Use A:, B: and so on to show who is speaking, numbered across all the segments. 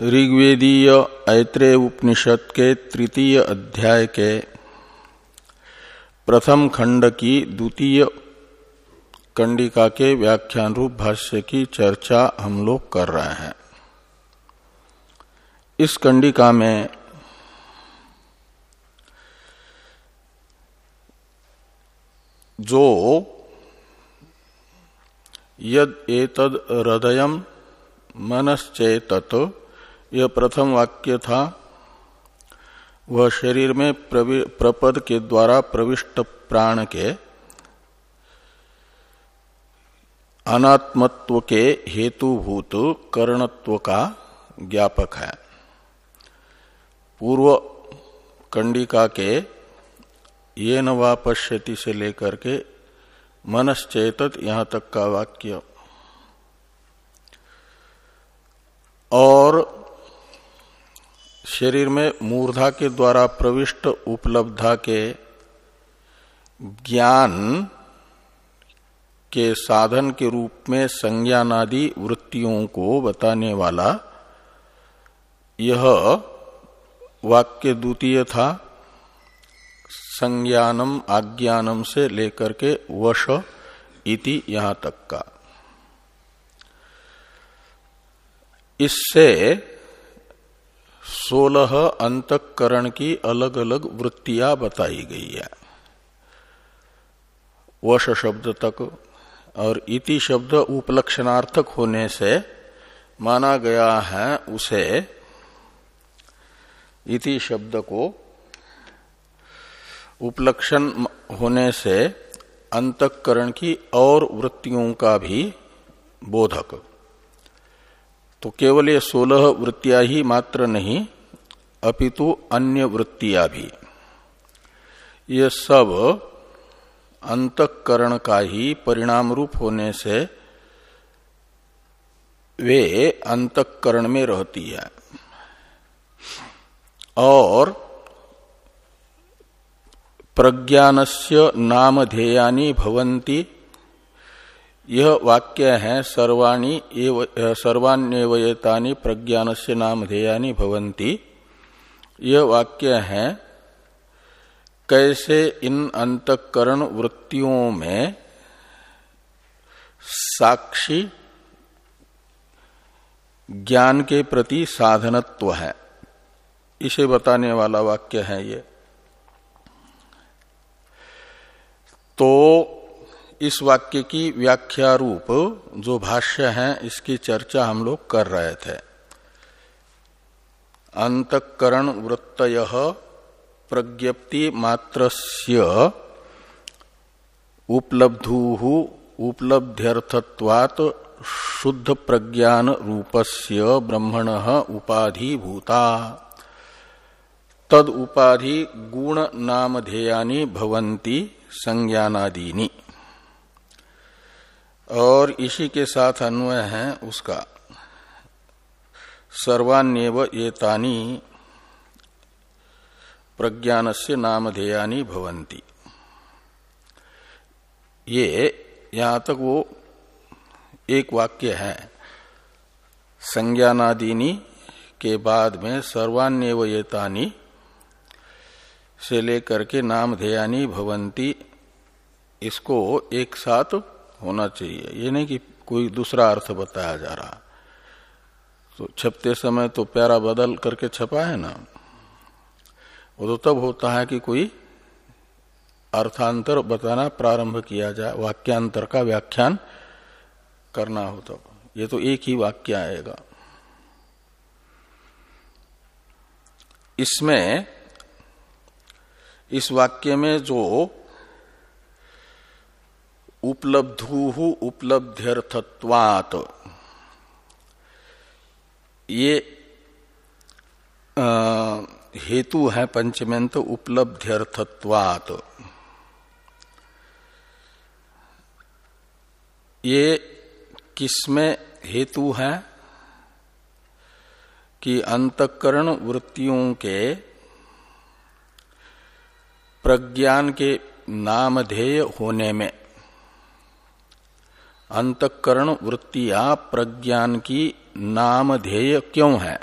A: ऋग्वेदीय ऐत्रेय उपनिषद के तृतीय अध्याय के प्रथम खंड की द्वितीय कंडिका के व्याख्यान रूप भाष्य की चर्चा हम लोग कर रहे हैं। इस कंडिका में जो यद एतद हृदय मनश्चेतत यह प्रथम वाक्य था। वह शरीर में प्रपद के द्वारा प्रविष्ट प्राण के अनात्मत्व के हेतुभूत करणत्व का ज्ञापक है। पूर्व कंडिका के ये नवा पश्यति से लेकर के मनश्चेतत यहाँ तक का वाक्य। और शरीर में मूर्धा के द्वारा प्रविष्ट उपलब्धा के ज्ञान के साधन के रूप में संज्ञानादि वृत्तियों को बताने वाला यह वाक्य द्वितीय था, संज्ञानम आज्ञानम से लेकर के वश इति यहाँ तक का। इससे सोलह अंतकरण की अलग अलग वृत्तियाँ बताई गई है। वश शब्द तक और इति शब्द उपलक्षणार्थक होने से माना गया है उसे इति शब्द को उपलक्षण होने से अंतकरण की और वृत्तियों का भी बोधक। तो केवल ये सोलह वृत्तियाँ ही मात्र नहीं, अपितु अन्य वृत्तियाँ भी। ये सब अंतकरण का ही परिणाम रूप होने से वे अंतकरण में रहती है। और प्रज्ञानस्य नामधेयानी भवंती यह वाक्य है, सर्वाणी सर्वान्यवयतानी प्रज्ञान से नामधेयानी भवंती यह वाक्य है, कैसे इन अंतकरण वृत्तियों में साक्षी ज्ञान के प्रति साधनत्व है। इसे बताने वाला वाक्य है ये। तो इस वाक्य की व्याख्या रूप जो भाष्य है, इसकी चर्चा हम लोग कर रहे थे। अंतकरण वृत्त प्रज्ञप्ति मात्र उपलब्धु उपलब्ध्यर्थत्वात् शुद्ध प्रज्ञान रूपस्य ब्रह्मण उपाधि भूता तद उपाधि गुण नामधेयानी भवंती संज्ञानादीनी। और इसी के साथ अन्वय है उसका। सर्वान्यव ये तानी प्रज्ञान से नामधेयानी भवंती ये, यहाँ तक वो एक वाक्य है। संज्ञानादीनी के बाद में सर्वान्यव ये तानी से लेकर के नामधेयानी भवंती इसको एक साथ होना चाहिए। ये नहीं कि कोई दूसरा अर्थ बताया जा रहा। तो छपते समय तो प्यारा बदल करके छपा है ना? वो तो तब होता है कि कोई अर्थांतर बताना प्रारंभ किया जाए, वाक्यांतर का व्याख्यान करना हो तब। ये तो एक ही वाक्य आएगा। इसमें, इस वाक्य में जो उपलब्धु उपलब्ध्यर्थत्वात। ये हेतु है पंचमेंत उपलब्ध्यर्थत्वात। ये किसमें हेतु है? कि अंतकरण वृत्तियों के, प्रज्ञान के नामधेय होने में। अंतकरण वृत्तियाँ प्रज्ञान की नामधेय क्यों है?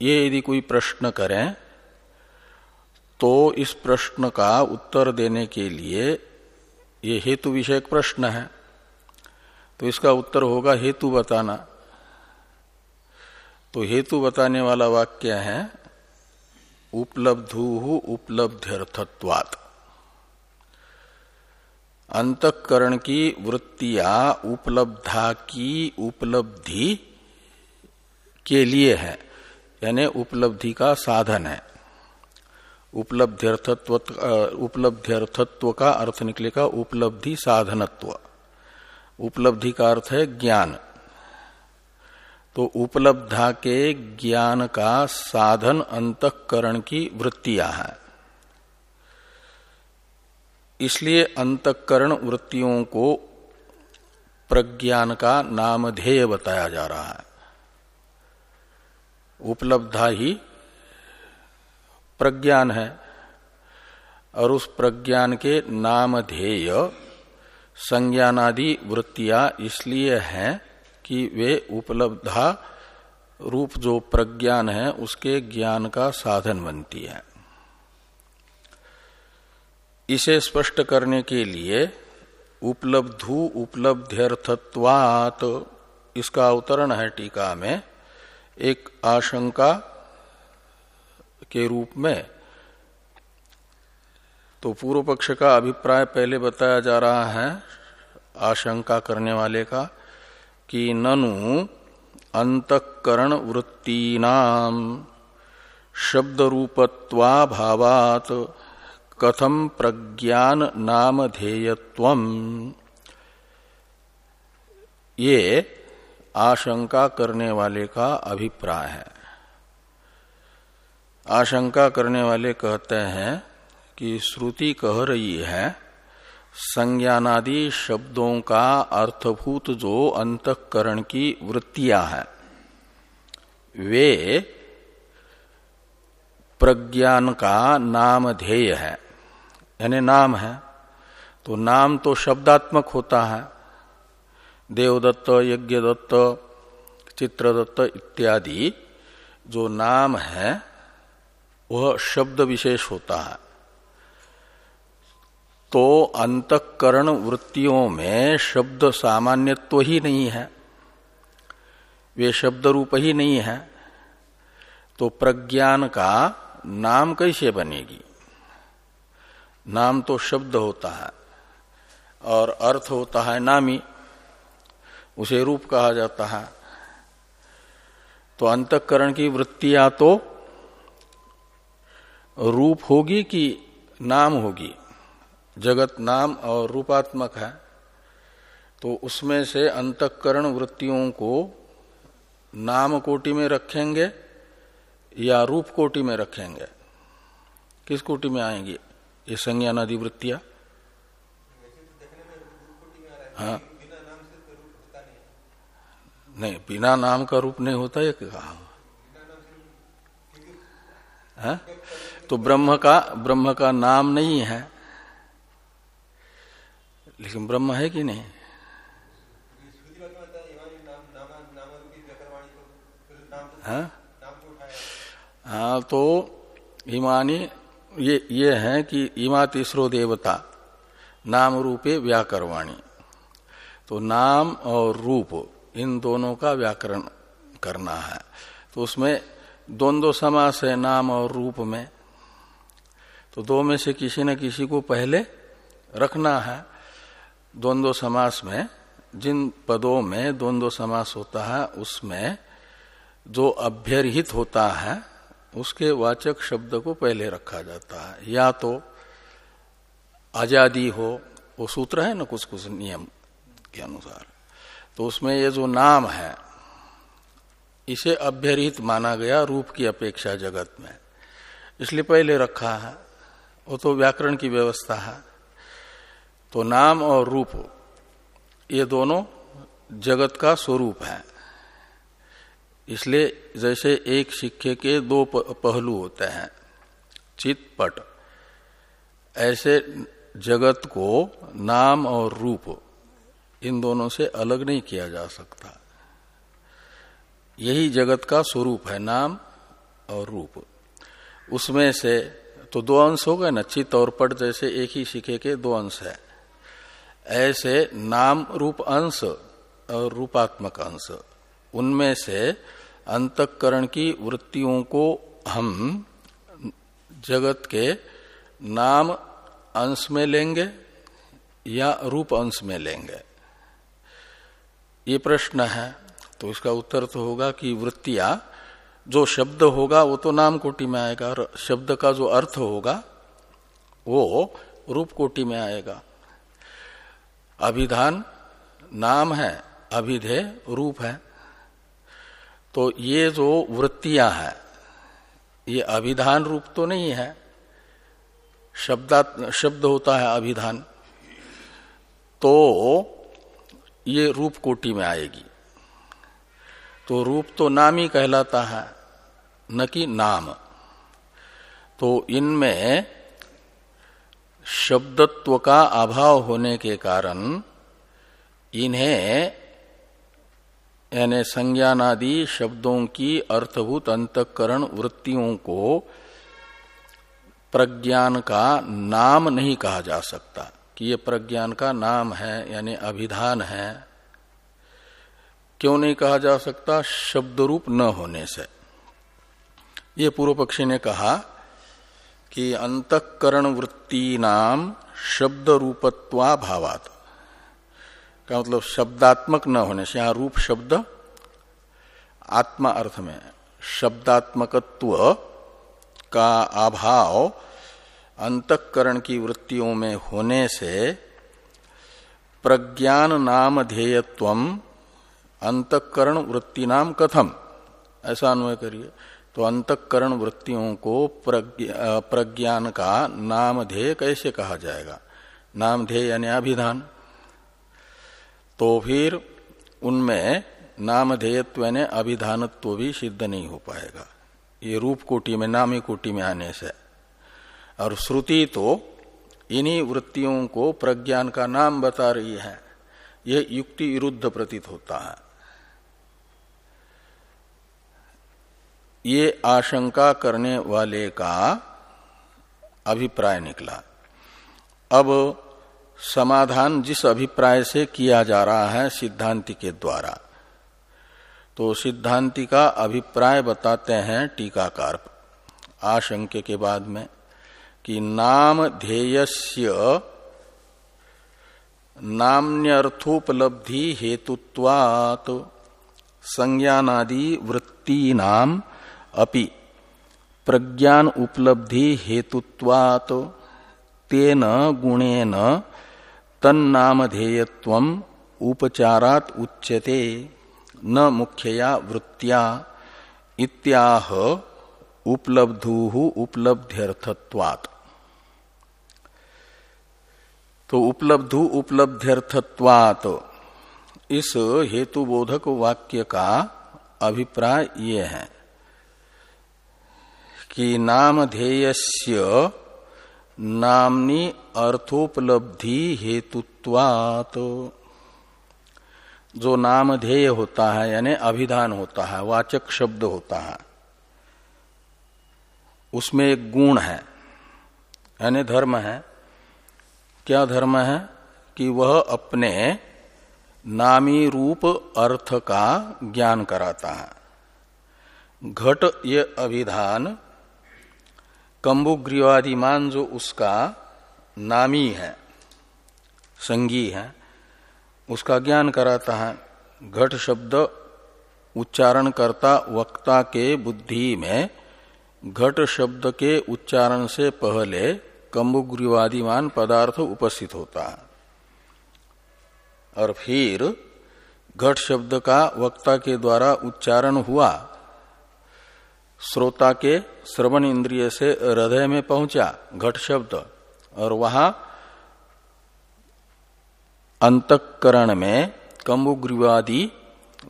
A: ये यदि कोई प्रश्न करें तो इस प्रश्न का उत्तर देने के लिए ये हेतु विषयक प्रश्न है। तो इसका उत्तर होगा हेतु बताना। तो हेतु बताने वाला वाक्य है, उपलब्धु उपलब्ध्यर्थत्वात्। अंतकरण की वृत्तियाँ उपलब्धा की उपलब्धि के लिए है, यानी उपलब्धि का साधन है। उपलब्ध्यर्थत्व उपलब्ध्यर्थत्व का अर्थ निकलेगा उपलब्धि साधनत्व। उपलब्धि का अर्थ है ज्ञान। तो उपलब्धा के ज्ञान का साधन अंतकरण की वृत्तियाँ हैं। इसलिए अंतकरण वृत्तियों को प्रज्ञान का नामधेय बताया जा रहा है। उपलब्धा ही प्रज्ञान है और उस प्रज्ञान के नामधेय संज्ञानादि वृत्तियाँ इसलिए हैं कि वे उपलब्धा रूप जो प्रज्ञान है, उसके ज्ञान का साधन बनती है। इसे स्पष्ट करने के लिए उपलब्धु उपलब्ध्यर्थत्वात। इसका अवतरण है टीका में, एक आशंका के रूप में। तो पूर्व पक्ष का अभिप्राय पहले बताया जा रहा है, आशंका करने वाले का, कि ननु अंतकरण वृत्तीनाम शब्द रूपत्वा भावात कथम प्रज्ञान नाम ध्येयत्व ये आशंका करने वाले का अभिप्राय है। आशंका करने वाले कहते हैं कि श्रुति कह रही है, संज्ञानादि शब्दों का अर्थभूत जो अंतकरण की वृत्तियाँ हैं, वे प्रज्ञान का नाम ध्येय है। यानी नाम है। तो नाम तो शब्दात्मक होता है। देवदत्त यज्ञ यज्ञदत्त, चित्रदत्त इत्यादि जो नाम है, वह शब्द विशेष होता है। तो अंतकरण वृत्तियों में शब्द सामान्यत्व ही नहीं है। वे शब्द रूप ही नहीं है। तो प्रज्ञान का नाम कैसे बनेगी? नाम तो शब्द होता है और अर्थ होता है नामी, उसे रूप कहा जाता है। तो अंतकरण की वृत्तियाँ तो रूप होगी कि नाम होगी? जगत नाम और रूपात्मक है। तो उसमें से अंतकरण वृत्तियों को नाम कोटि में रखेंगे या रूप कोटि में रखेंगे? किस कोटि में आएँगी? ये संज्ञान आदि वृत्तियाँ हाँ। नहीं, बिना नाम का रूप नहीं होता है। कहा हाँ? तो ब्रह्म का ब्रह्म का नाम नहीं है। लेकिन ब्रह्म है कि नहीं? हाँ? हाँ तो हिमानी ये ये है कि इमा तीसरो देवता, नाम रूपे व्याकरवाणी। तो नाम और रूप, इन दोनों का व्याकरण करना है। तो उसमें द्वंद्व समास है नाम और रूप में। तो दो में से किसी न किसी को पहले रखना है। द्वंद्व समास में, जिन पदों में द्वंद्व समास होता है, उसमें जो अभ्यरहित होता है उसके वाचक शब्द को पहले रखा जाता है। या तो आज़ादी हो, वो सूत्र है ना कुछ कुछ नियम के अनुसार। तो उसमें ये जो नाम है, इसे अभ्यरहित माना गया रूप की अपेक्षा जगत में। इसलिए पहले रखा है, वो तो व्याकरण की व्यवस्था है। तो नाम और रूप, ये दोनों जगत का स्वरूप है। इसलिए जैसे एक सिक्के के दो पहलू होते हैं चित पट ऐसे जगत को नाम और रूप, इन दोनों से अलग नहीं किया जा सकता। यही जगत का स्वरूप है, नाम और रूप। उसमें से तो दो अंश हो गए ना, चित्त और पट जैसे एक ही सिक्के के दो अंश है। ऐसे नाम रूप अंश और रूपात्मक अंश, उनमें से अंतकरण की वृत्तियों को हम जगत के नाम अंश में लेंगे या रूप अंश में लेंगे? ये प्रश्न है। तो इसका उत्तर तो होगा कि वृत्तियाँ, जो शब्द होगा वो तो नाम कोटि में आएगा और शब्द का जो अर्थ होगा वो रूप कोटि में आएगा। अभिधान नाम है, अभिधेय रूप है। तो ये जो वृत्तियाँ हैं, ये अभिधान रूप तो नहीं है। शब्दात शब्द होता है अभिधान। तो ये रूप कोटि में आएगी। तो रूप तो नाम ही कहलाता है, न कि नाम। तो इनमें शब्दत्व का अभाव होने के कारण इन्हें यानी संज्ञानादि शब्दों की अर्थभूत अंतकरण वृत्तियों को प्रज्ञान का नाम नहीं कहा जा सकता, कि ये प्रज्ञान का नाम है, यानी अभिधान है। क्यों नहीं कहा जा सकता? शब्द रूप न होने से। ये पूर्व पक्षी ने कहा कि अंतकरण वृत्ति नाम शब्द रूपत्वा भावात का मतलब शब्दात्मक न होने से, यहाँ रूप शब्द आत्मा अर्थ में शब्दात्मकत्व का अभाव अंतकरण की वृत्तियों में होने से प्रज्ञान नाम ध्येयत्व, अंतकरण वृत्ति नाम कथम। ऐसा अन्वय करिए। तो अंतकरण वृत्तियों को प्रज्ञान का नाम ध्येय कैसे कहा जाएगा? नाम ध्येय यानी अभिधान। तो फिर उनमें नामधेयत्व ने अभिधानत्व भी सिद्ध नहीं हो पाएगा। ये रूप कोटि में नामी कोटि में आने से। और श्रुति तो इन्हीं वृत्तियों को प्रज्ञान का नाम बता रही है। यह युक्ति विरुद्ध प्रतीत होता है। ये आशंका करने वाले का अभिप्राय निकला। अब समाधान जिस अभिप्राय से किया जा रहा है सिद्धांति के द्वारा। तो सिद्धांति का अभिप्राय बताते हैं टीकाकार। आशंके के बाद में कि नाम ध्येयस्य नाम्यर्थोपलब्धि हेतुत्वात् संज्ञानादि वृत्ति नाम अपि प्रज्ञान उपलब्धि हेतुत्वात् तेन गुणेन तन्नामधेयत्व उपचारात उच्यते, न मुख्यया वृत्तिया, इत्याह उपलब्धु उपलब्ध्यर्थत्वात्। तो उपलब्धु उपलब्ध्यर्थत्वात्, इस हेतुबोधक वाक्य का अभिप्राय ये है कि नामधेयस्य नामनी अर्थोपलब्धि हेतुत्वात। जो नामधेय होता है, यानी अभिधान होता है, वाचक शब्द होता है, उसमें एक गुण है, यानी धर्म है। क्या धर्म है? कि वह अपने नामी रूप अर्थ का ज्ञान कराता है। घट ये अभिधान कंबुग्रीवादिमान जो उसका नामी है, संगी है। उसका ज्ञान कराता है, घट शब्द उच्चारण करता वक्ता के बुद्धि में, घट शब्द के उच्चारण से पहले कंबुग्रीवादिमान पदार्थ उपस्थित होता है। और फिर घट शब्द का वक्ता के द्वारा उच्चारण हुआ श्रोता के श्रवण इंद्रिय से हृदय में पहुँचा घट शब्द, और वहाँ अंतकरण में कम्बुग्रीवादी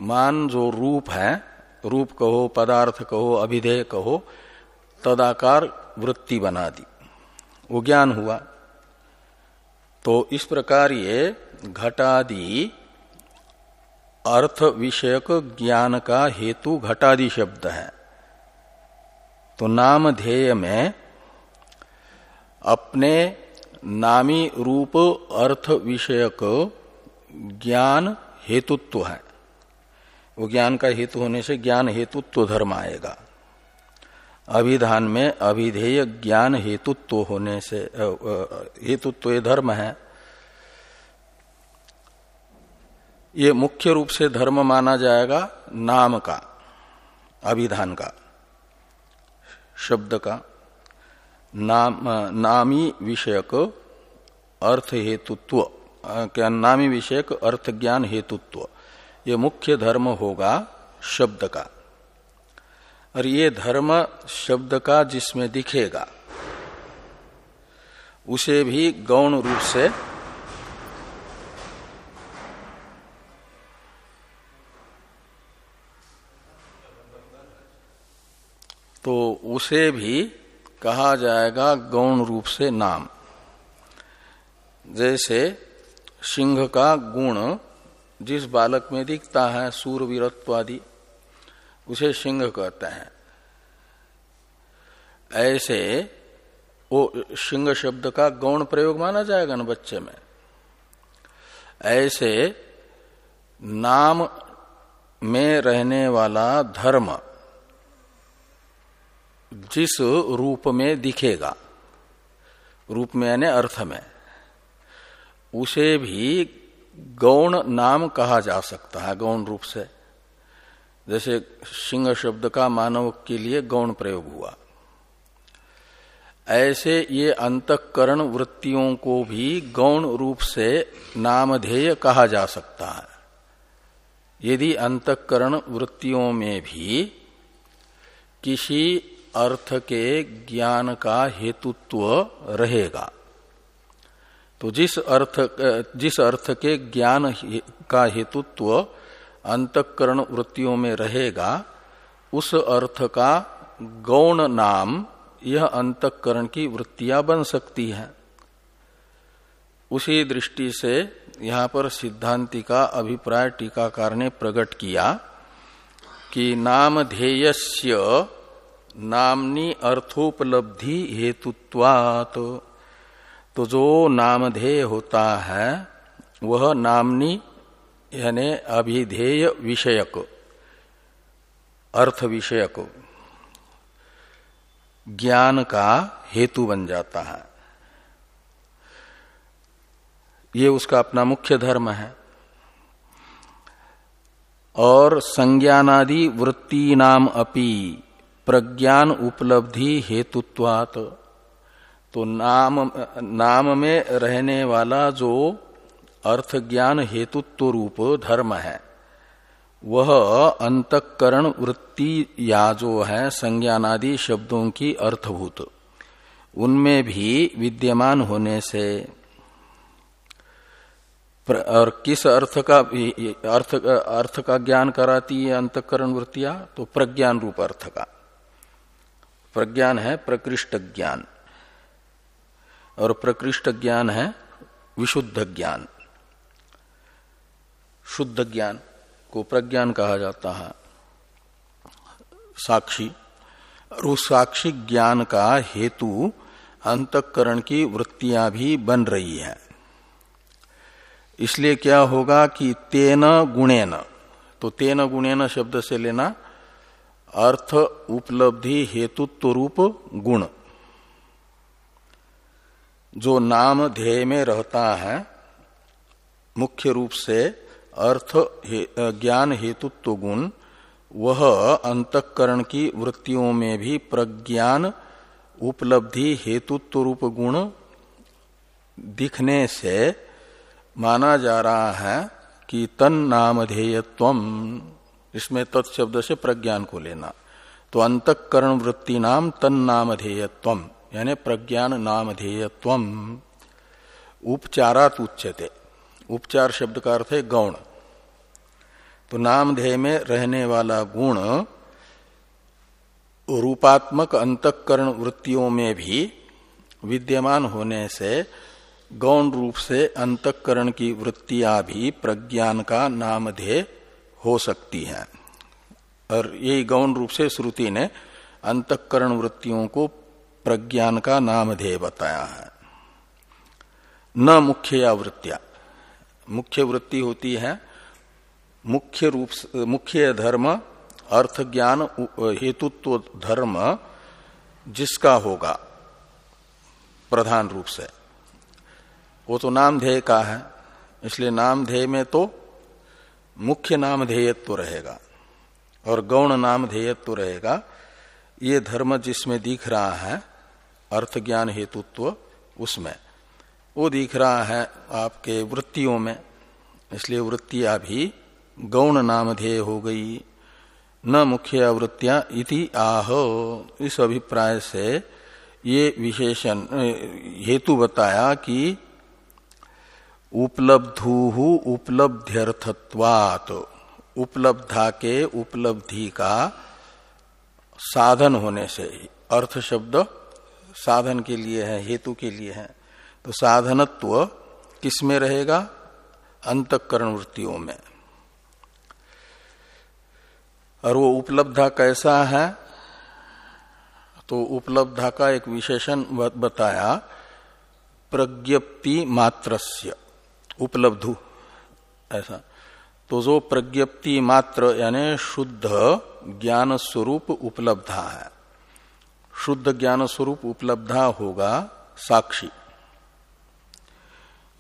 A: मान जो रूप है, रूप कहो, पदार्थ कहो, अभिधेय कहो, तदाकार वृत्ति बना दी। वो ज्ञान हुआ। तो इस प्रकार ये घटादि अर्थ विषयक ज्ञान का हेतु घटादि शब्द है। तो नाम ध्येय में अपने नामी रूप अर्थ विषयक ज्ञान हेतुत्व है। वो ज्ञान का हेतु होने से ज्ञान हेतुत्व धर्म आएगा। अभिधान में अभिधेय ज्ञान हेतुत्व होने से हेतुत्व धर्म है। ये मुख्य रूप से धर्म माना जाएगा नाम का, अभिधान का। शब्द का नाम, नामी विषयक अर्थ हेतुत्व क्या नामी विषयक अर्थ ज्ञान हेतुत्व। ये मुख्य धर्म होगा शब्द का। और ये धर्म शब्द का जिसमें दिखेगा, उसे भी गौण रूप से तो उसे भी कहा जाएगा गौण रूप से नाम। जैसे सिंह का गुण जिस बालक में दिखता है सूर वीरत्वादि उसे सिंह कहते हैं। ऐसे वो सिंह शब्द का गौण प्रयोग माना जाएगा ना बच्चे में। ऐसे नाम में रहने वाला धर्म जिस रूप में दिखेगा, रूप में यानी अर्थ में, उसे भी गौण नाम कहा जा सकता है, गौण रूप से। जैसे सिंह शब्द का मानव के लिए गौण प्रयोग हुआ। ऐसे ये अंतकरण वृत्तियों को भी गौण रूप से नामधेय कहा जा सकता है। यदि अंतकरण वृत्तियों में भी किसी अर्थ के ज्ञान का हेतुत्व रहेगा। तो जिस अर्थ जिस अर्थ के ज्ञान का हेतुत्व अंतकरण वृत्तियों में रहेगा, उस अर्थ का गौण नाम यह अंतकरण की वृत्तियाँ बन सकती है। उसी दृष्टि से यहाँ पर सिद्धांति का अभिप्राय टीकाकार ने प्रकट किया कि नामधेयस्य नामनी अर्थोपलब्धि हेतुत्वात। तो जो नामधेय होता है, वह नामनी यानी अभिधेय विषयक, अर्थ विषयक, ज्ञान का हेतु बन जाता है। ये उसका अपना मुख्य धर्म है। और संज्ञानादि वृत्ति नाम अपि प्रज्ञान उपलब्धि हेतुत्वात। तो नाम नाम में रहने वाला जो अर्थ ज्ञान हेतुत्व रूप धर्म है, वह अंतकरण वृत्ति या जो है संज्ञानादि शब्दों की अर्थभूत। उनमें भी विद्यमान होने से और किस अर्थ का, अर्थ अर्थ का ज्ञान कराती है अंतकरण वृत्तियाँ? तो प्रज्ञान रूप अर्थ का। प्रज्ञान है प्रकृष्ट ज्ञान। और प्रकृष्ट ज्ञान है विशुद्ध ज्ञान। शुद्ध ज्ञान को प्रज्ञान कहा जाता है। साक्षी, और उस साक्षी ज्ञान का हेतु अंतकरण की वृत्तियाँ भी बन रही है। इसलिए क्या होगा कि तेन गुणेन तो तेन गुणेन शब्द से लेना अर्थ उपलब्धि हेतुत्व रूप गुण। जो नाम ध्येय में रहता है मुख्य रूप से अर्थ हे, ज्ञान हेतुत्व गुण वह अंतकरण की वृत्तियों में भी प्रज्ञान उपलब्धि हेतुत्व रूप गुण दिखने से माना जा रहा है कि तन नामधेयत्व इसमें तत्शब्द से प्रज्ञान को लेना। तो अंतकरण वृत्ति नाम तन नामधेयत्व यानी प्रज्ञान नामधेयत्व उपचारात उच्चते उपचार शब्द का अर्थ है गौण। तो नामधेय में रहने वाला गुण रूपात्मक अंतकरण वृत्तियों में भी विद्यमान होने से गौण रूप से अंतकरण की वृत्तियाँ भी प्रज्ञान का नामधेय हो सकती है। और यही गौण रूप से श्रुति ने अंतकरण वृत्तियों को प्रज्ञान का नामधेय बताया है। न मुख्य या वृत्तिया। मुख्य वृत्ति होती है, मुख्य रूप मुख्य धर्म अर्थ ज्ञान हेतुत्व धर्म जिसका होगा, प्रधान रूप से। वो तो नामधेय का है, इसलिए नामधेय में तो मुख्य नामधेयत्व रहेगा और गौण नामधेयत्व रहेगा। ये धर्म जिसमें दिख रहा है, अर्थ ज्ञान हेतुत्व, उसमें। वो दिख रहा है आपके वृत्तियों में, इसलिए वृत्तियाँ भी गौण नामधेय हो गई। न मुख्य वृत्तियाँ इति आह। इस अभिप्राय से ये विशेषण हेतु बताया कि उपलब्धु उपलब्ध्यर्थत्वात। उपलब्धा के उपलब्धि का साधन होने से अर्थ शब्द साधन के लिए है, हेतु के लिए है। तो साधनत्व किसमें रहेगा? अंतकरण वृत्तियों में। और वो उपलब्धा कैसा है? तो उपलब्धा का एक विशेषण बताया, प्रज्ञप्ति मात्रस्य। उपलब्धु ऐसा। तो जो प्रज्ञप्ति मात्र यानी शुद्ध ज्ञान स्वरूप उपलब्धा है, शुद्ध ज्ञान स्वरूप उपलब्धा होगा साक्षी।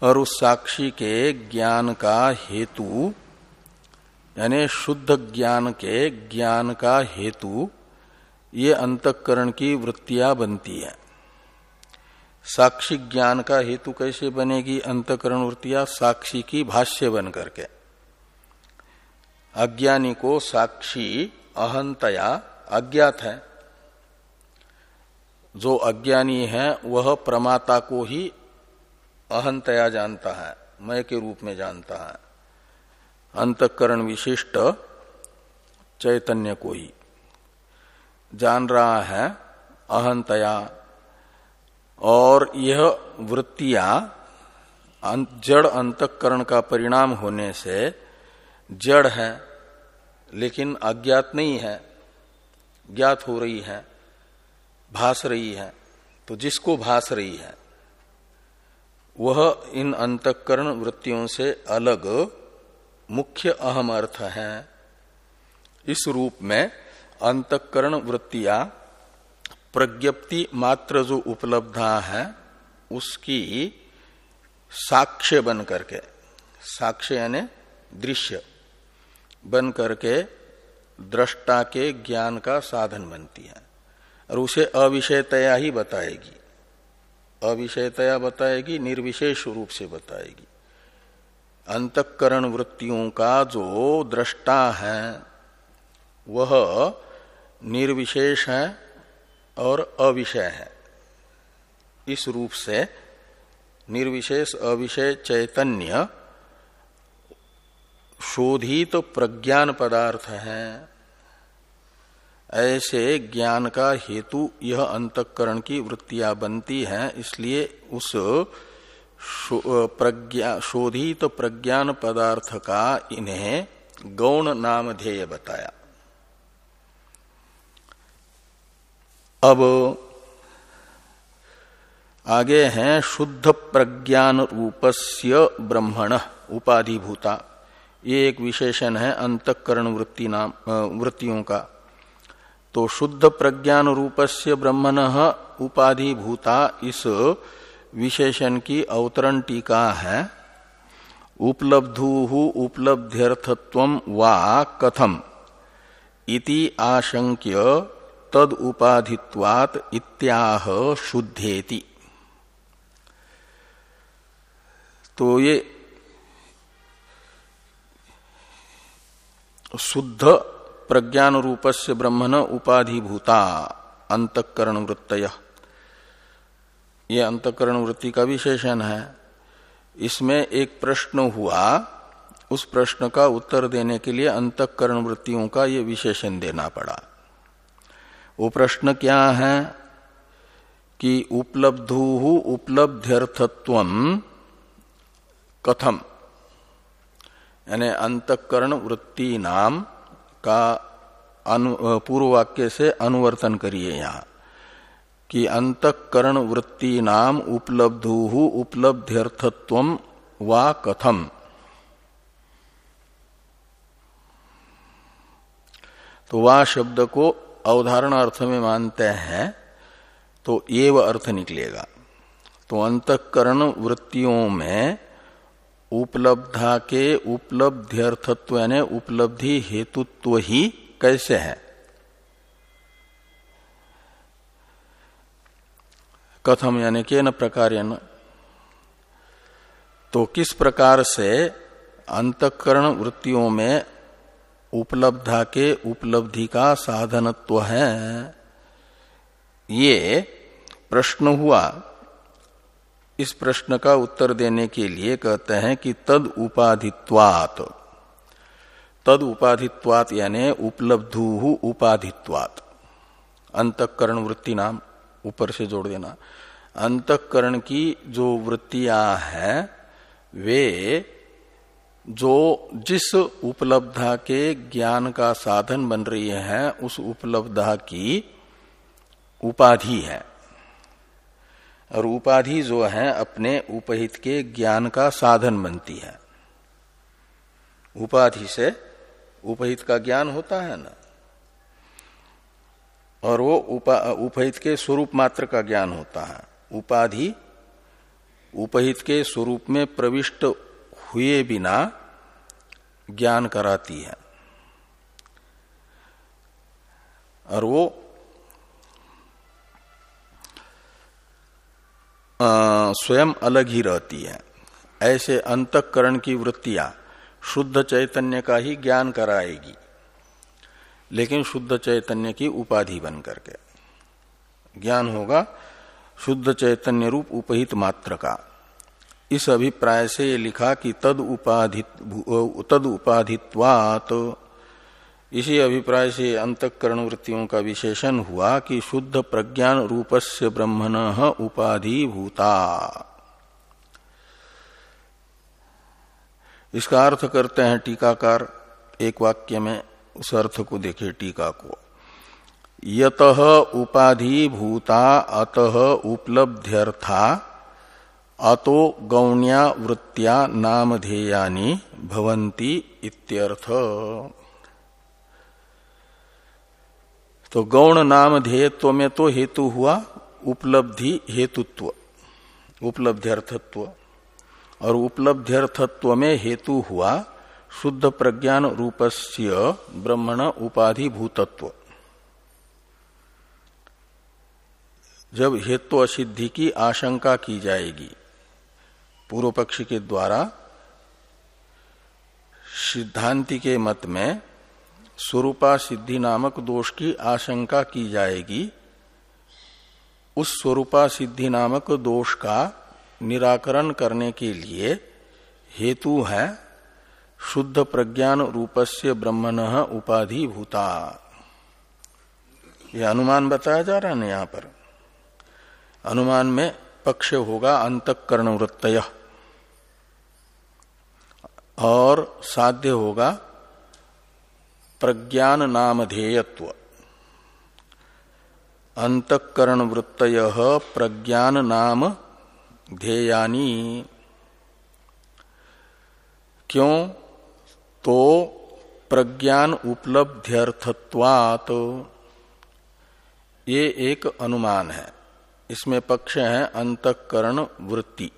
A: और उस साक्षी के ज्ञान का हेतु, यानी शुद्ध ज्ञान के ज्ञान का हेतु, ये अंतकरण की वृत्तियाँ बनती है। साक्षी ज्ञान का हेतु कैसे बनेगी अंतकरण वृत्तियाँ? साक्षी की भाष्य बन करके अज्ञानी को साक्षी अहंतया अज्ञात है। जो अज्ञानी है, वह प्रमाता को ही अहंतया जानता है, मय के रूप में जानता है। अंतकरण विशिष्ट चैतन्य को ही। जान रहा है, अहंतया और यह वृत्तियाँ जड़ अंतकरण का परिणाम होने से जड़ है, लेकिन अज्ञात नहीं है, ज्ञात हो रही है, भास रही है। तो जिसको भास रही है, वह इन अंतकरण वृत्तियों से अलग मुख्य अहम अर्थ है। इस रूप में अंतकरण वृत्तियाँ प्रज्ञप्ति मात्र जो उपलब्धा है, उसकी साक्ष्य बन करके, साक्ष्य यानी दृश्य बन करके दृष्टा के ज्ञान का साधन बनती है। और उसे अविषयतया ही बताएगी। अविषयतया बताएगी, निर्विशेष रूप से बताएगी। अंतकरण वृत्तियों का जो दृष्टा है, वह निर्विशेष है और अविषय है। इस रूप से निर्विशेष अविषय चैतन्य शोधित तो प्रज्ञान पदार्थ है। ऐसे ज्ञान का हेतु यह अंतकरण की वृत्तियाँ बनती हैं, इसलिए उस प्रज्ञा, शोधित तो प्रज्ञान पदार्थ का इन्हें गौण नामधेय बताया। अब आगे हैं शुद्ध प्रज्ञान रूपस्य ब्रह्मण, उपाधिभूता। ये एक विशेषण है अंतकरण वृत्ति नाम वृत्तियों का। तो शुद्ध प्रज्ञान रूपस्य ब्रह्मण, उपाधिभूता इस विशेषण की अवतरण टीका है। उपलब्धु उपलब्ध्यर्थत्व वा कथम इति आशंक्य तद उपाधित्वात इत्याह शुद्धेति। तो ये शुद्ध प्रज्ञान रूप रूपस्य ब्रह्मण उपाधिभूता अंतकरण वृत्त ये अंतकरण वृत्ति का विशेषण है। इसमें एक प्रश्न हुआ, उस प्रश्न का उत्तर देने के लिए अंतकरण वृत्तियों का ये विशेषण देना पड़ा। वो प्रश्न क्या है? कि उपलब्धु उपलब्ध्यर्थत्व कथम। यानी अंतकरण वृत्ति नाम का पूर्व वाक्य से अनुवर्तन करिए यहाँ। कि अंतकरण वृत्ति नाम उपलब्धु उपलब्ध्यर्थत्व वा कथम। तो वा शब्द को अवधारण अर्थ में मानते हैं तो एव अर्थ निकलेगा। तो अंतकरण वृत्तियों में उपलब्धा के उपलब्ध्यर्थत्व यानी उपलब्धि हेतुत्व ही कैसे है? कथम यानी के न प्रकार तो किस प्रकार से अंतकरण वृत्तियों में उपलब्धा के उपलब्धि का साधनत्व है। ये प्रश्न हुआ। इस प्रश्न का उत्तर देने के लिए कहते हैं कि तद उपाधित्वात। तद उपाधित्वात यानी उपलब्धु उपाधित्वात। अंतकरण वृत्ति नाम, ऊपर से जोड़ देना। अंतकरण की जो वृत्तियाँ हैं, वे जो जिस उपलब्धा के ज्ञान का साधन बन रही है, उस उपलब्धा की उपाधि है। और उपाधि जो है, अपने उपहित के ज्ञान का साधन बनती है। उपाधि से उपहित का ज्ञान होता है ना? और वो उपहित के स्वरूप मात्र का ज्ञान होता है। उपाधि उपहित के स्वरूप में प्रविष्ट हुए बिना ज्ञान कराती है। और वो स्वयं अलग ही रहती है। ऐसे अंतकरण की वृत्तियाँ शुद्ध चैतन्य का ही ज्ञान कराएगी, लेकिन शुद्ध चैतन्य की उपाधि बन करके। ज्ञान होगा शुद्ध चैतन्य रूप उपहित मात्र का। इस अभिप्राय से ये लिखा कि तद उपाधि तद उपाधित्वात। इसी अभिप्राय से अंतकरण वृत्तियों का विशेषण हुआ कि शुद्ध प्रज्ञान रूपस्य ब्रह्मण उपाधि भूता इसका अर्थ करते हैं टीकाकार, एक वाक्य में उस अर्थ को देखे टीका को। यत उपाधि भूता अतः उपलब्ध्यर्था अतो गौण्या वृत्तिया नामधेयानी भवंती इत्यर्थ। तो गौण नामधेयत्व में तो हेतु हुआ उपलब्धि हेतुत्व, उपलब्ध्यर्थत्व। और उपलब्ध्यर्थत्व में हेतु हुआ शुद्ध प्रज्ञान रूपस्य ब्रह्मण उपाधि भूतत्व जब हेतु असिद्धि की आशंका की जाएगी पूर्व पक्षी के द्वारा सिद्धांति के मत में स्वरूपा सिद्धि नामक दोष की आशंका की जाएगी। उस स्वरूपा सिद्धि नामक दोष का निराकरण करने के लिए हेतु है शुद्ध प्रज्ञान रूपस्य ब्रह्मण उपाधि भूता यह अनुमान बताया जा रहा है ना यहाँ पर? अनुमान में पक्ष होगा अंतकरण वृत्त और साध्य होगा प्रज्ञान नामधेयत्व अंतकरण वृत्त प्रज्ञान नाम ध्येयानी। क्यों? तो प्रज्ञान उपलब्ध्यर्थत्वात। ये एक अनुमान है। इसमें पक्ष है अंतकरण वृत्ति।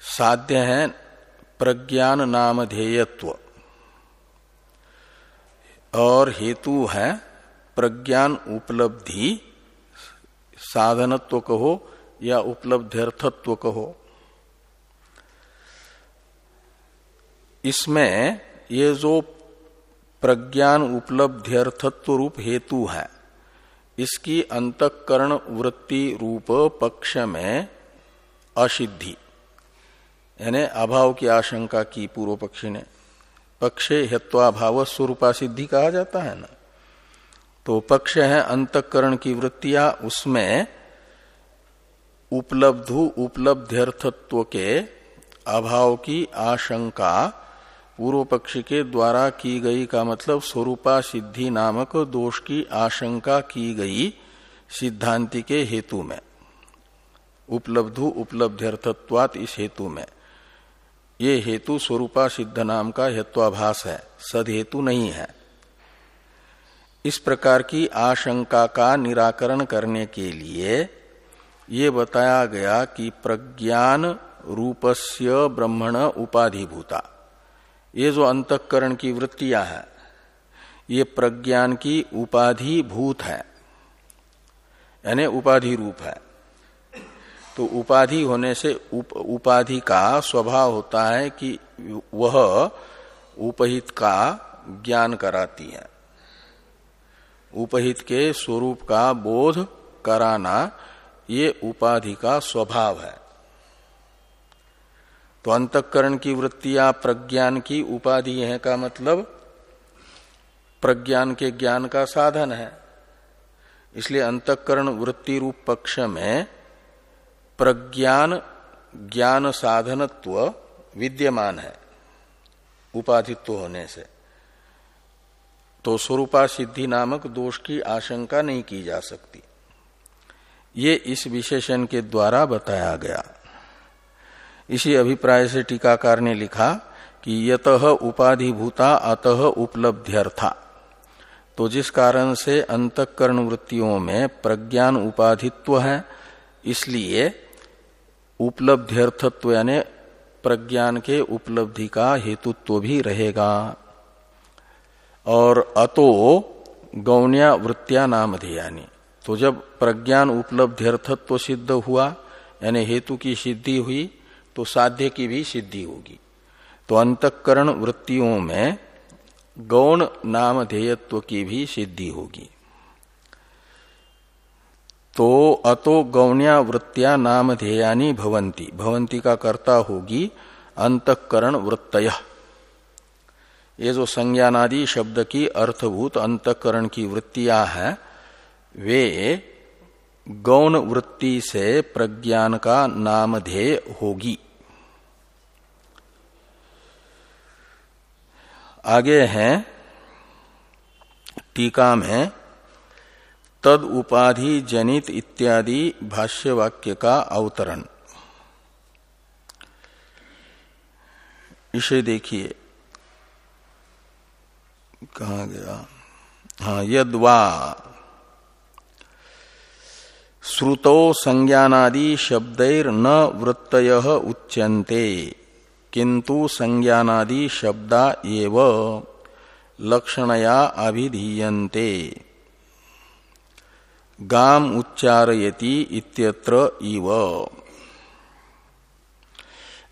A: साध्य है प्रज्ञान नामधेयत्व और हेतु है प्रज्ञान उपलब्धि, साधनत्व कहो या उपलब्ध्यर्थत्व कहो। इसमें ये जो प्रज्ञान उपलब्ध्यर्थत्व रूप हेतु है, इसकी अंतकरण वृत्ति रूप पक्ष में असिद्धि। यानी अभाव की आशंका की पूर्व पक्षी ने। पक्षे हेत्वाभाव स्वरूपा सिद्धि कहा जाता है ना। तो पक्ष है अंतकरण की वृत्तियाँ, उसमें उपलब्धु उपलब्ध्यर्थत्व के अभाव की आशंका पूर्व पक्षी के द्वारा की गई का मतलब स्वरूपा सिद्धि नामक दोष की आशंका की गई सिद्धांति के हेतु में। उपलब्धु उपलब्ध्यर्थत्वात इस हेतु में। ये हेतु स्वरूपा सिद्ध नाम का हेत्वाभास है सद हेतु नहीं है। इस प्रकार की आशंका का निराकरण करने के लिए ये बताया गया कि प्रज्ञान रूपस्य ब्रह्मण उपाधिभूता, ये जो अंतकरण की वृत्तियाँ हैं, ये प्रज्ञान की उपाधि भूत है, यानी उपाधि रूप है। तो उपाधि होने से उप, उपाधि का स्वभाव होता है कि वह उपहित का ज्ञान कराती है। उपहित के स्वरूप का बोध कराना ये उपाधि का स्वभाव है। तो अंतकरण की वृत्तियाँ प्रज्ञान की उपाधि है का मतलब प्रज्ञान के ज्ञान का साधन है। इसलिए अंतकरण वृत्ति रूप पक्ष में प्रज्ञान ज्ञान साधनत्व विद्यमान है, उपाधित्व होने से। तो स्वरूपा सिद्धि नामक दोष की आशंका नहीं की जा सकती। ये इस विशेषण के द्वारा बताया गया। इसी अभिप्राय से टीकाकार ने लिखा कि यत उपाधिभूता अतः उपलब्ध्यर्था। तो जिस कारण से अंतकरण वृत्तियों में प्रज्ञान उपाधित्व है, इसलिए उपलब्ध्यर्थत्व यानी प्रज्ञान के उपलब्धि का हेतुत्व भी रहेगा। और अतो गौण्या वृत्तिया नाम ध्यानी। तो जब प्रज्ञान उपलब्ध्यर्थत्व सिद्ध हुआ, यानी हेतु की सिद्धि हुई तो साध्य की भी सिद्धि होगी। तो अंतकरण वृत्तियों में गौण नाम ध्येयत्व की भी सिद्धि होगी। तो अतो गौण्या वृत्तिया नाम ध्येयानी भवंती भवंती का कर्ता होगी अंतकरण वृत्तय। ये जो संज्ञानादि शब्द की अर्थभूत अंतकरण की वृत्तियाँ हैं, वे गौण वृत्ति से प्रज्ञान का नामधेय होगी। आगे हैं, टीका में तद उपाधि जनित इत्यादि भाष्य वाक्य का अवतरण। इसे देखिए। कहा गया? हाँ यदवा। श्रुतो संज्ञानादि शब्दैर न वृत्तय उच्यन्ते किंतु संज्ञानादि शब्दा एव लक्षणया अभिधीयन्ते। गाम उच्चारयति इत्यत्र इव।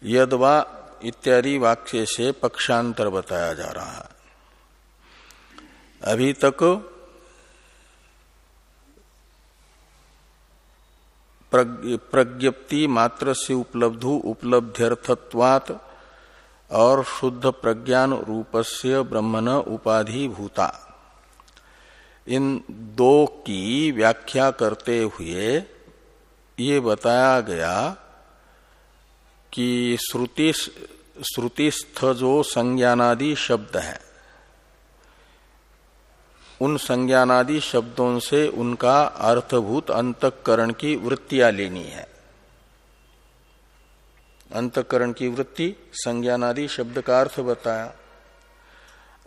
A: यदवा इत्यादि वाक्य से पक्षांतर बताया जा रहा है। अभी तक प्रज्ञप्ति मात्र से उपलब्धु, उपलब्ध्यर्थत्वात और शुद्ध प्रज्ञान रूपस्य ब्रह्मण उपाधि भूता इन दो की व्याख्या करते हुए ये बताया गया कि श्रुति श्रुतिस्थ जो संज्ञानादि शब्द है। उन संज्ञानादि शब्दों से उनका अर्थभूत अंतकरण की वृत्तियाँ लेनी है। अंतकरण की वृत्ति संज्ञानादि शब्द का अर्थ बताया।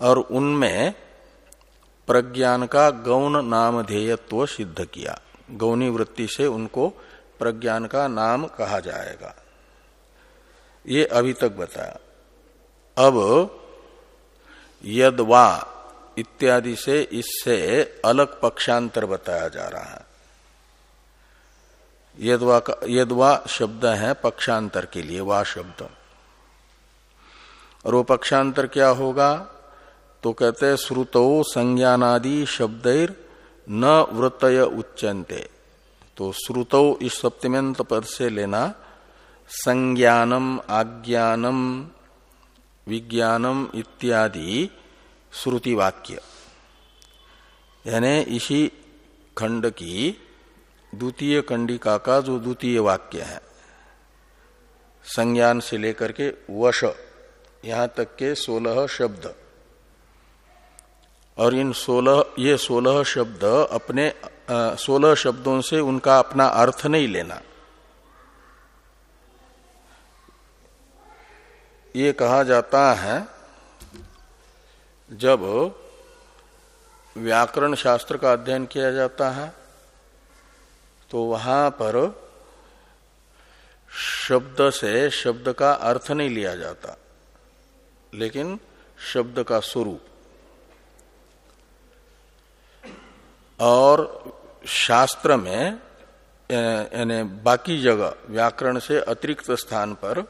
A: और उनमें प्रज्ञान का गौण नाम ध्येयत्व सिद्ध किया। गौणी वृत्ति से उनको प्रज्ञान का नाम कहा जाएगा। ये अभी तक बताया। अब यदवा इत्यादि से इससे अलग पक्षांतर बताया जा रहा है। यदवा का, यदवा शब्द है पक्षांतर के लिए, वा शब्द। और वो पक्षांतर क्या होगा? तो कहते हैं, श्रुतो संज्ञानादि शब्दैर न वृत्तय उच्चनते तो श्रुतो इस सप्तम्यंत पद से लेना, संज्ञानम, आज्ञानम, विज्ञानम इत्यादि श्रुति वाक्य यानी इसी खंड की द्वितीय कंडिका का जो द्वितीय वाक्य है, संज्ञान से लेकर के वश, यहाँ तक के सोलह शब्द। और इन सोलह, ये सोलह शब्द अपने सोलह शब्दों से उनका अपना अर्थ नहीं लेना। ये कहा जाता है, जब व्याकरण शास्त्र का अध्ययन किया जाता है तो वहाँ पर शब्द से शब्द का अर्थ नहीं लिया जाता, लेकिन शब्द का स्वरूप। और शास्त्र में यानी बाकी जगह, व्याकरण से अतिरिक्त स्थान पर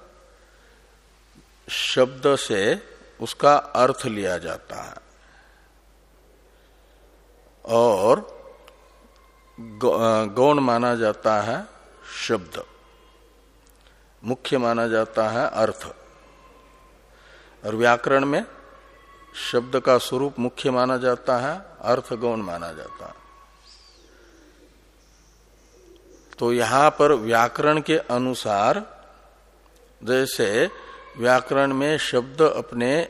A: शब्द से उसका अर्थ लिया जाता है। और गौण माना जाता है शब्द। मुख्य माना जाता है अर्थ। और व्याकरण में शब्द का स्वरूप मुख्य माना जाता है, अर्थ गौण माना जाता है। तो यहाँ पर व्याकरण के अनुसार, जैसे व्याकरण में शब्द अपने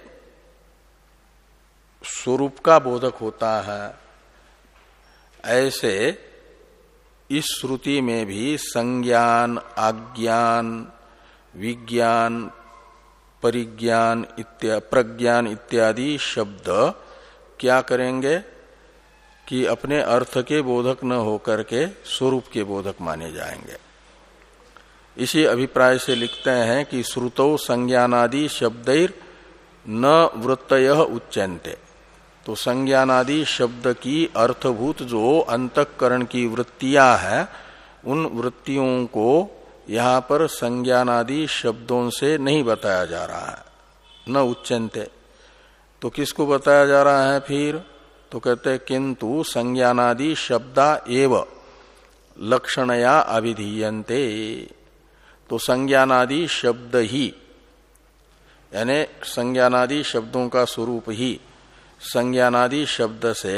A: स्वरूप का बोधक होता है, ऐसे इस श्रुति में भी संज्ञान, आज्ञान, विज्ञान परिज्ञान इत्या, प्रज्ञान इत्यादि शब्द क्या करेंगे कि अपने अर्थ के बोधक न होकर के स्वरूप के बोधक माने जाएँगे। इसी अभिप्राय से लिखते हैं कि श्रुतो संज्ञानादि शब्द न वृत्त उच्चनते तो संज्ञानादि शब्द की अर्थभूत जो अंतकरण की वृत्तियाँ हैं, उन वृत्तियों को यहाँ पर संज्ञानादि शब्दों से नहीं बताया जा रहा है, न उच्चनते तो किसको बताया जा रहा है फिर? तो कहते किंतु संज्ञानादि शब्दा एव लक्षणया अभिधीयते तो संज्ञानादि शब्द ही, यानी संज्ञानादि शब्दों का स्वरूप ही संज्ञानादि शब्द से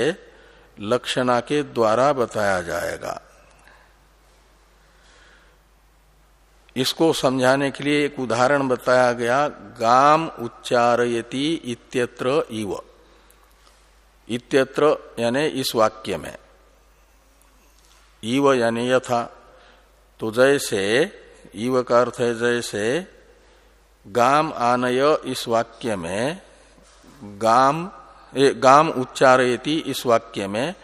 A: लक्षणा के द्वारा बताया जाएगा। इसको समझाने के लिए एक उदाहरण बताया गया गाम उच्चारयति इत्यत्र इव। इत्यत्र यानी इस वाक्य में। इव यानी यथा। तो जैसे ईव का अर्थ है जैसे गाम आनय इस वाक्य में गाम ए, गाम उच्चारयति इस वाक्य में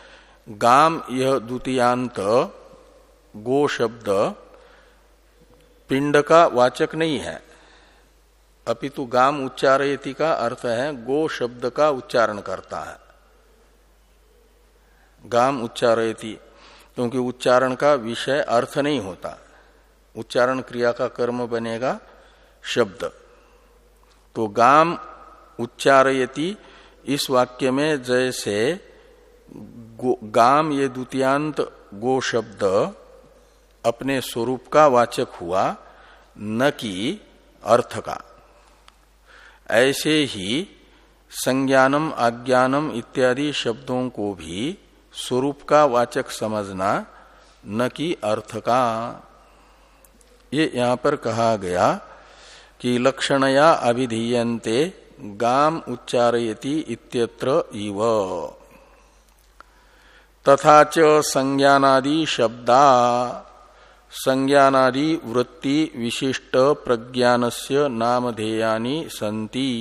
A: गाम यह द्वितीयांत गो शब्द पिंड का वाचक नहीं है। अपितु गाम उच्चारयति का अर्थ है, गो शब्द का उच्चारण करता है। गाम उच्चारयति, क्योंकि उच्चारण का विषय अर्थ नहीं होता। उच्चारण क्रिया का कर्म बनेगा शब्द। तो गाम उच्चारयति, इस वाक्य में जैसे गाम ये द्वितीयांत गो शब्द अपने स्वरूप का वाचक हुआ, न कि अर्थ का। ऐसे ही संज्ञानम, आज्ञानम इत्यादि शब्दों को भी स्वरूप का वाचक समझना, न कि अर्थ का। ये यहाँ पर कहा गया कि लक्षणया अभिधीयते गाम उच्चारयति इत्यत्र इव। तथा च संज्ञानादि शब्दा संज्ञानादि वृत्ति विशिष्ट प्रज्ञानस्य नामधेयानि संति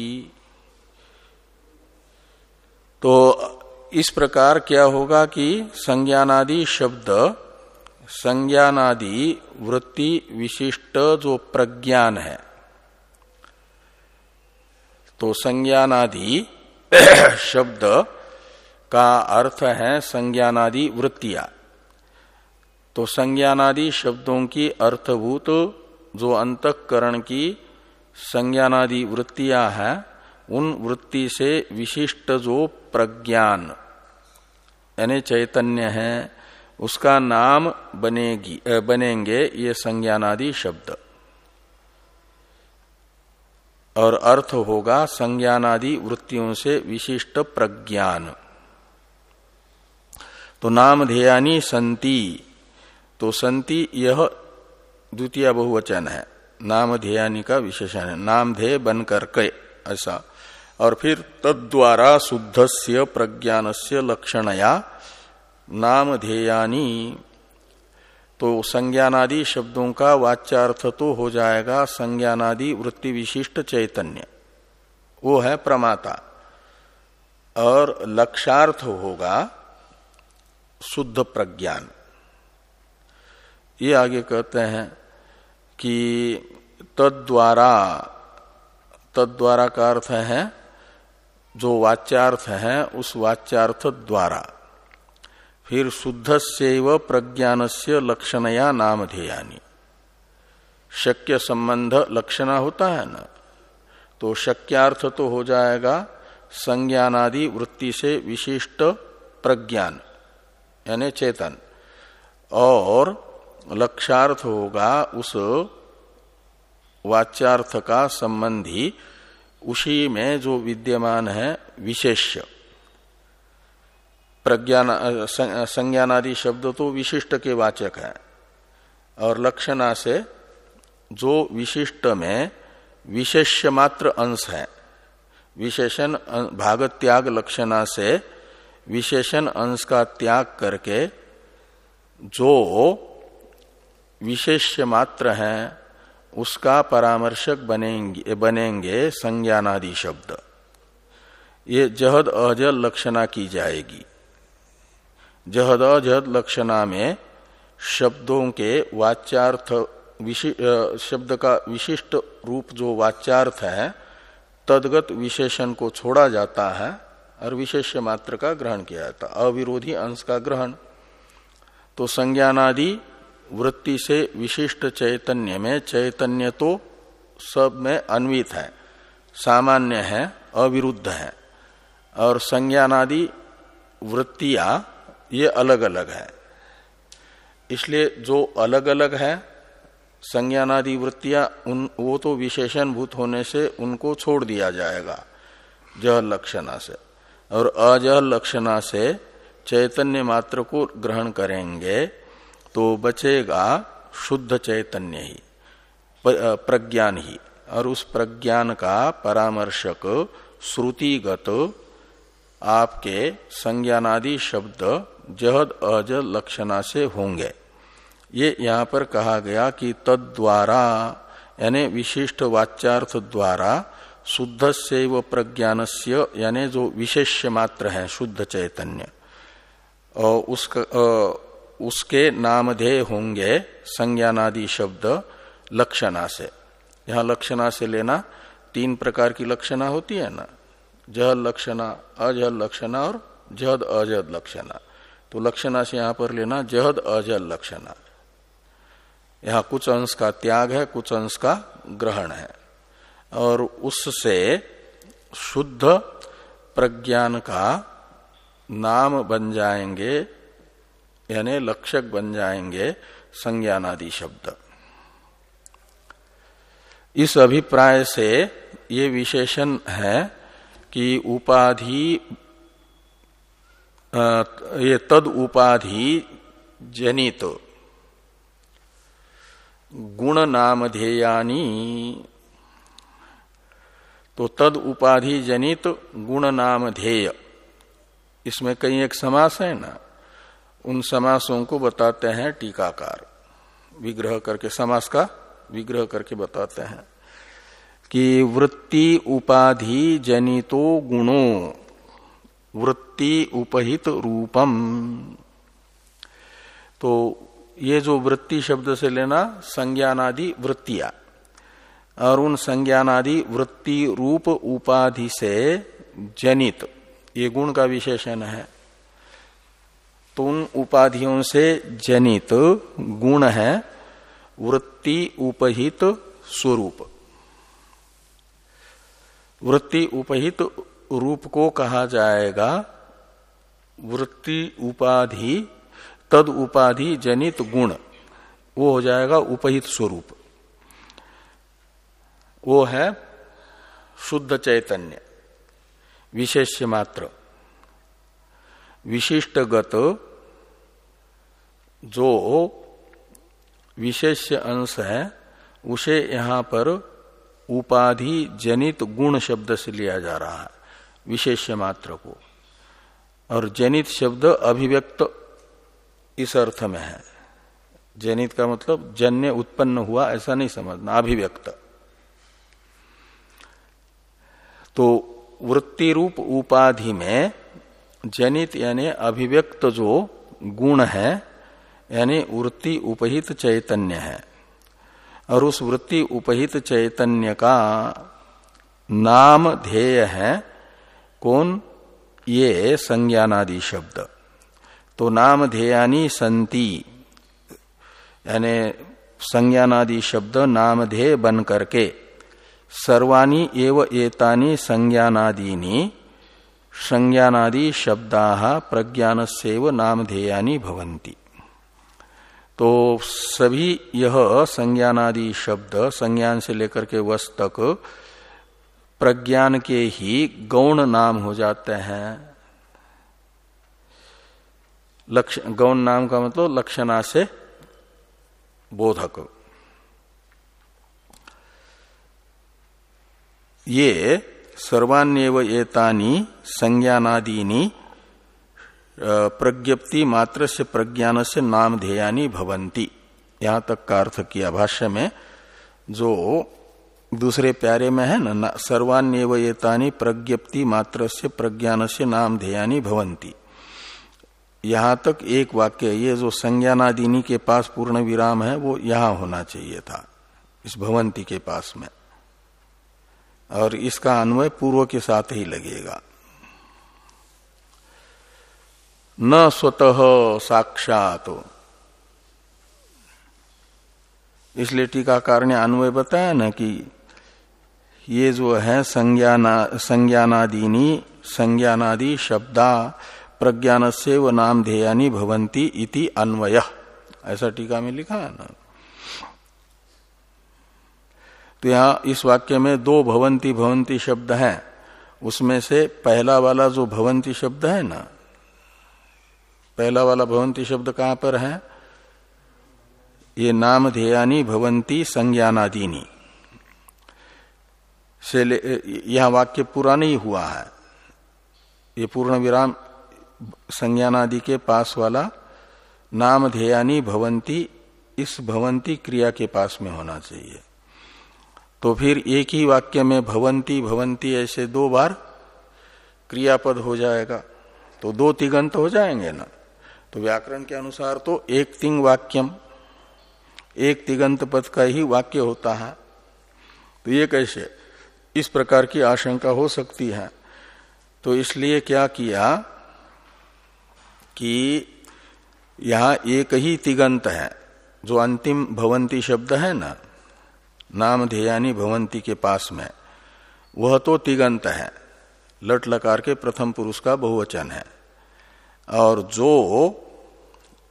A: तो इस प्रकार क्या होगा कि संज्ञानादि शब्द, संज्ञानादि वृत्ति विशिष्ट जो प्रज्ञान है तो संज्ञानादि शब्द का अर्थ है संज्ञानादि वृत्तियाँ। तो संज्ञानादि शब्दों की अर्थभूत जो अंतकरण की संज्ञानादि वृत्तियाँ हैं, उन वृत्ति से विशिष्ट जो प्रज्ञान, यानी चैतन्य है, उसका नाम बनेगी बनेंगे ये संज्ञानादि शब्द। और अर्थ होगा संज्ञानादि वृत्तियों से विशिष्ट प्रज्ञान। तो नाम ध्येयानी संति तो संति यह द्वितीय बहुवचन है। नाम ध्येयानी का विशेषण है। नाम ध्येय बन करके ऐसा। और फिर तद्वारा शुद्ध से प्रज्ञान से लक्षणया नाम ध्येयानी। तो संज्ञानादि शब्दों का वाच्यार्थ तो हो जाएगा संज्ञानादि वृत्ति विशिष्ट चैतन्य। वो है प्रमाता। और लक्षार्थ होगा शुद्ध प्रज्ञान। ये आगे कहते हैं कि तद्वारा तद्वारा का अर्थ है, जो वाच्यार्थ है, उस वाच्यार्थ द्वारा। फिर शुद्ध से व प्रज्ञान से लक्षणया नाम ध्येयानी। शक्य संबंध लक्षणा होता है ना? तो शक्यार्थ तो हो जाएगा संज्ञानादि वृत्ति से विशिष्ट प्रज्ञान, यानी चेतन। और लक्षार्थ होगा उस वाच्यार्थ का संबंधी उसी में जो विद्यमान है विशेष्य। प्रज्ञान संज्ञानादि शब्द तो विशिष्ट के वाचक है। और लक्षणा से जो विशिष्ट में विशेष्य मात्र अंश है। विशेषण भाग त्याग लक्षणा से विशेषण अंश का त्याग करके जो विशेष्य मात्र है, उसका परामर्शक बनेंगे बनेंगे संज्ञानादि शब्द। ये जहद अजल लक्षणा की जाएगी। जहद अजहद लक्षणा में शब्दों के वाच्यार्थ शब्द का विशिष्ट रूप जो वाच्यार्थ है, तदगत विशेषण को छोड़ा जाता है और विशेष मात्र का ग्रहण किया जाता अविरोधी अंश का ग्रहण। तो संज्ञानादि वृत्ति से विशिष्ट चैतन्य में चैतन्य तो सब में अन्वित है, सामान्य है, अविरुद्ध है। और संज्ञानादि वृत्तियाँ ये अलग अलग है। इसलिए जो अलग अलग है, संज्ञानादि वृत्तियाँ, उन, वो तो विशेषण भूत होने से उनको छोड़ दिया जाएगा, जह लक्षणा से। और अजह लक्षणा से चैतन्य मात्र को ग्रहण करेंगे तो बचेगा शुद्ध चैतन्य ही प्रज्ञान ही। और उस प्रज्ञान का परामर्शक श्रुतिगत आपके संज्ञानादि शब्द जहद अजह लक्षणा से होंगे। ये यहाँ पर कहा गया कि तद द्वारा यानी विशिष्ट वाच्यार्थ द्वारा शुद्ध से व प्रज्ञान से यानी जो विशेष्य मात्र है, शुद्ध चैतन्य, और उसका उसके नामधेय होंगे संज्ञानादि शब्द लक्षणा से। यहाँ लक्षणा से लेना तीन प्रकार की लक्षणा होती है ना। जहल लक्षणा अजहल लक्षणा और जहद, अजहद लक्षणा। तो लक्षणा से यहाँ पर लेना जहद अजल लक्षणा। यहाँ कुछ अंश का त्याग है, कुछ अंश का ग्रहण है। और उससे शुद्ध प्रज्ञान का नाम बन जाएँगे यानी लक्षक बन जाएँगे संज्ञानादि शब्द। इस अभिप्राय से ये विशेषण है कि उपाधि ये तद उपाधि जनित गुण नामधेयानी तो तद उपाधि जनित गुण नाम ध्येय। इसमें कई एक समास है ना? उन समासों को बताते हैं टीकाकार। विग्रह करके, समास का विग्रह करके बताते हैं कि वृत्ति उपाधि जनितो गुणो, वृत्ति उपहित रूपम। तो ये जो वृत्ति शब्द से लेना, संज्ञानादि वृत्तियाँ। और उन संज्ञानादि वृत्ति रूप उपाधि से जनित, ये गुण का विशेषण है। तो उन उपाधियों से जनित गुण है, वृत्ति उपहित स्वरूप। वृत्ति उपहित रूप को कहा जाएगा, वृत्ति उपाधि, तद उपाधि जनित गुण, वो हो जाएगा उपहित स्वरूप। वो है शुद्ध चैतन्य विशेष मात्र। विशिष्टगत जो विशेष अंश है, उसे यहाँ पर उपाधि जनित गुण शब्द से लिया जा रहा है, विशेष्य मात्र को। और जनित शब्द अभिव्यक्त इस अर्थ में है। जनित का मतलब जन्य उत्पन्न हुआ, ऐसा नहीं समझना, अभिव्यक्त। तो वृत्ति रूप उपाधि में जनित यानी अभिव्यक्त जो गुण है, यानी वृत्ति उपहित चैतन्य है। और उस वृत्ति उपहित चैतन्य का नाम ध्येय है कौन? ये संज्ञानादि शब्द। तो नाम ध्येयानी संति, यानी संज्ञानादि शब्द नाम ध्येय बन करके, सर्वाणी एव एतानी संज्ञानादीनी संज्ञानादि शब्दा प्रज्ञान से नामधेयानी भवंती तो सभी यह संज्ञानादि शब्द संज्ञान से लेकर के वस तक प्रज्ञान के ही गौण नाम हो जाते हैं। लक्ष, गौण नाम का मतलब लक्षणा से बोधक। ये सर्वान्यव एतानी संज्ञानादीनी प्रज्ञप्ति मात्र से प्रज्ञान से नाम ध्येयानी भवंती यहाँ तक का अर्थ किया भाष्य में, जो दूसरे प्यारे में है, ना सर्वान्यवयतानी प्रज्ञप्ति मात्र से प्रज्ञान से नाम ध्येयानी भवंती यहाँ तक एक वाक्य, ये जो संज्ञानादिनी के पास पूर्ण विराम है, वो यहाँ होना चाहिए था, इस भवंती के पास में। और इसका अन्वय पूर्व के साथ ही लगेगा। न स्वतः साक्षात। इसलिए टीकाकार ने अन्वय बताया ना कि ये जो है संज्ञाना, संज्ञानादीनी, संज्ञानादि शब्दा प्रज्ञान से व नाम ध्येयानी भवंती इति अन्वय। ऐसा टीका में लिखा है ना? तो यहाँ इस वाक्य में दो भवंती भवंती शब्द हैं। उसमें से पहला वाला जो भवंती शब्द है ना, पहला वाला भवंती शब्द कहाँ पर है? ये नाम ध्येयानी भवंती संज्ञानादीनी। से यह वाक्य पूरा नहीं हुआ है। ये पूर्ण विराम संज्ञानादि के पास वाला नाम ध्येयानी भवंती इस भवंती क्रिया के पास में होना चाहिए। तो फिर एक ही वाक्य में भवंती भवंती ऐसे दो बार क्रियापद हो जाएगा। तो दो तिगंत हो जाएँगे ना। तो व्याकरण के अनुसार तो एक तिंग वाक्यम, एक तिगंत पद का ही वाक्य होता है। तो ये कैसे? इस प्रकार की आशंका हो सकती है। तो इसलिए क्या किया कि यहाँ एक ही तिगंत है, जो अंतिम भवंती शब्द है ना नाम ध्येयानी भवंती के पास में। वह तो तिगंत है। लट लकार के प्रथम पुरुष का बहुवचन है। और जो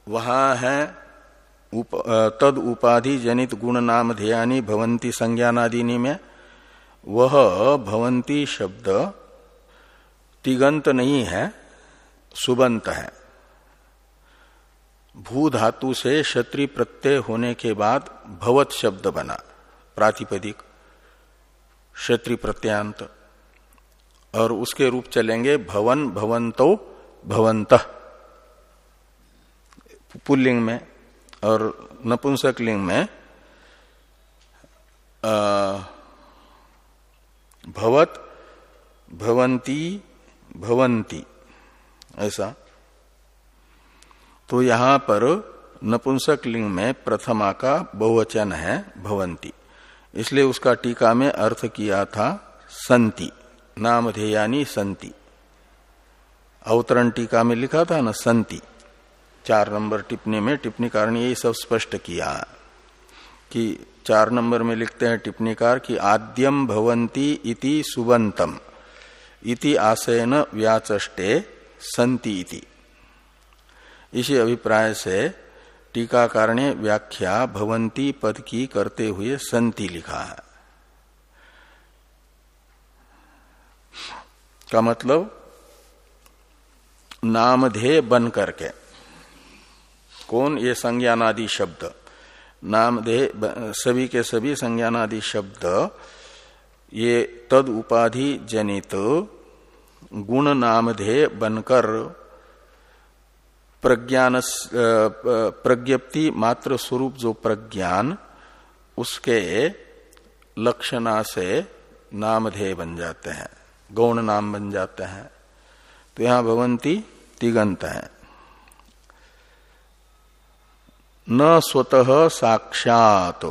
A: वहाँ है उप, तद उपाधि जनित गुण नाम ध्ययानी भवंती संज्ञानादिनी में वह भवंती शब्द तिगंत नहीं है सुबंत है। भू धातु से क्षत्रि प्रत्यय होने के बाद भवत शब्द बना। प्रातिपदिक, क्षत्रि प्रत्यांत, और उसके रूप चलेंगे भवन भवंतो भवंत। पुल्लिंग में और नपुंसक लिंग में भवत भवंती भवंती, ऐसा। तो यहाँ पर नपुंसक लिंग में प्रथमा का बहुवचन है, भवंती। इसलिए उसका टीका में अर्थ किया था संति, नामधेयानी संति। अवतरण टीका में लिखा था ना संति। चार नंबर टिप्पणी में टिप्पणीकार ने यही सब स्पष्ट किया कि चार नंबर में लिखते हैं टिप्पणीकार कि आद्यम भवंती इति सुबंतम इति आशयन व्याचष्टे संति इति। इसी अभिप्राय से टीकाकार ने व्याख्या भवंती पद की करते हुए संति लिखा है। का मतलब? नामधेय बन करके कौन? ये संज्ञानादि शब्द। नामधेय सभी के सभी संज्ञानादि शब्द। ये तद उपाधि जनित गुण नामधेय बनकर प्रज्ञान प्रज्ञप्ति मात्र स्वरूप जो प्रज्ञान, उसके लक्षणा से नामधेय बन जाते हैं, गौण नाम बन जाते हैं। तो यहाँ भवंती तिगंत है। न स्वतः साक्षात।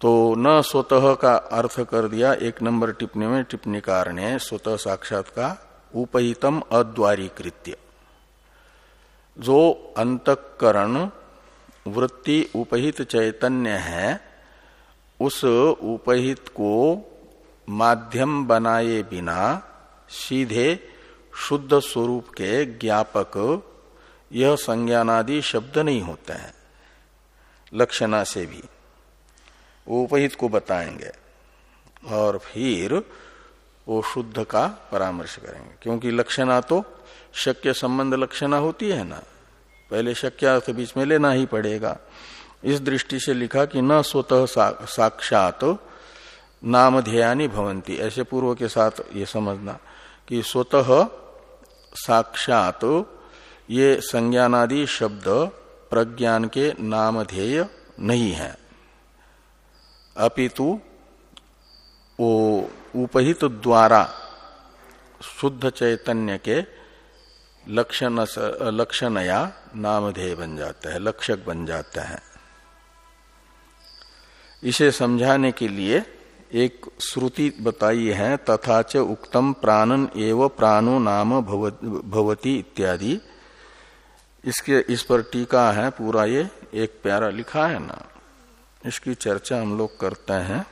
A: तो न स्वतः का अर्थ कर दिया एक नंबर टिप्पणी में टिप्पणीकार ने स्वतः साक्षात का उपहितम अद्वारी कृत्य जो अंतकरण वृत्ति उपहित चैतन्य है, उस उपहित को माध्यम बनाए बिना सीधे शुद्ध स्वरूप के ज्ञापक, यह संज्ञानादि शब्द नहीं होते हैं। लक्षणा से भी। वो उपहित को बताएँगे और फिर वो शुद्ध का परामर्श करेंगे। क्योंकि लक्षणा तो शक्य संबंध लक्षणा होती है ना? पहले शक्य अर्थ बीच में लेना ही पड़ेगा। इस दृष्टि से लिखा कि न स्वतः साक्षात नाम ध्ययानी भवंती ऐसे पूर्व के साथ ये समझना कि स्वतः साक्षात ये संज्ञानादि शब्द प्रज्ञान के नामधेय नहीं है। अपितु वो उपहित द्वारा शुद्ध चैतन्य के लक्षण लक्षण या नामधेय बन जाता है, लक्षक बन जाता है। इसे समझाने के लिए एक श्रुति बताई है, तथा च उक्तम प्राणन एव प्राणो नाम भवती इत्यादि। इसके, इस पर टीका है, पूरा ये एक प्यारा लिखा है ना। इसकी चर्चा हम लोग करते हैं।